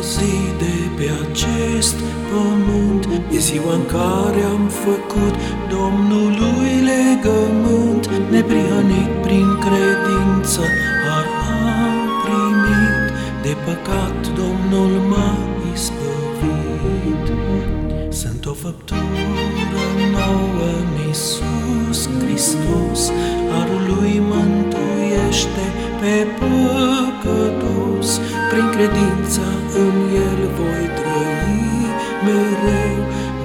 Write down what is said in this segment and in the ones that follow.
zi de pe acest pământ. E ziua în care am făcut Domnului legământ. Neprihănit prin credință Har am primit. De păcat Domnul m-a ispăvit. Sunt o făptură nouă în Iisus Hristos Prin credința în El voi trăi mereu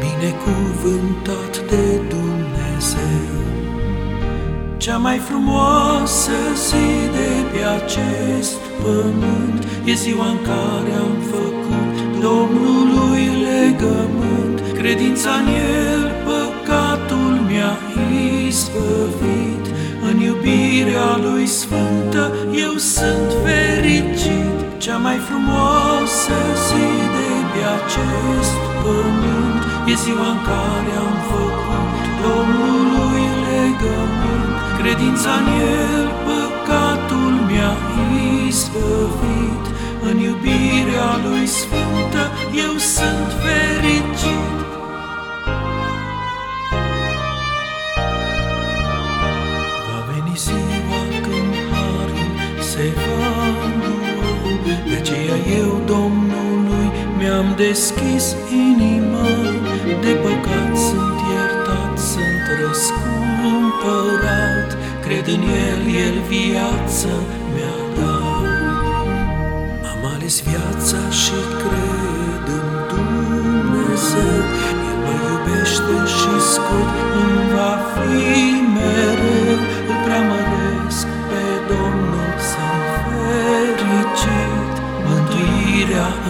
Binecuvântat de Dumnezeu. Cea mai frumoasă zi de pe acest pământ E ziua în care am făcut Domnului legământ. Credința în El păcatul mi-a izbăvit În iubirea Lui Sfântă eu sunt fericit. Cea mai frumoasă zi de pe acest pământ. E ziua în care am făcut Domnului legământ. Credința în El păcatul mi-a izbăvit. În iubirea Lui Sfântă eu sunt fericit. Va veni ziua când harul se va mi-am deschis inima De păcat sunt iertat, sunt răscumpărat Cred în El, El viață mi-a dat. Am ales viața și cred în Dumnezeu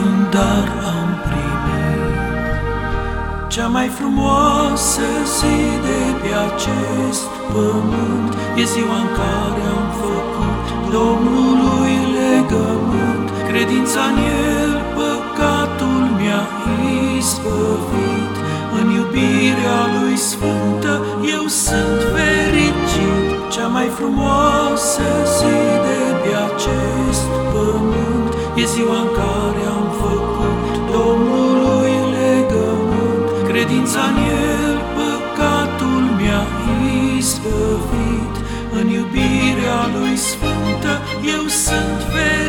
în dar am primit Cea mai frumoasă zi de pe acest pământ. E ziua în care am făcut Domnului legământ. Credința în El păcatul mi-a izbăvit. În iubirea Lui Sfântă eu sunt fericit. Cea mai frumoasă zi Credința în El păcatul mi-a izbăvit. În iubirea Lui Sfântă eu sunt fericit În iubirea Lui Sfântă eu sunt fericit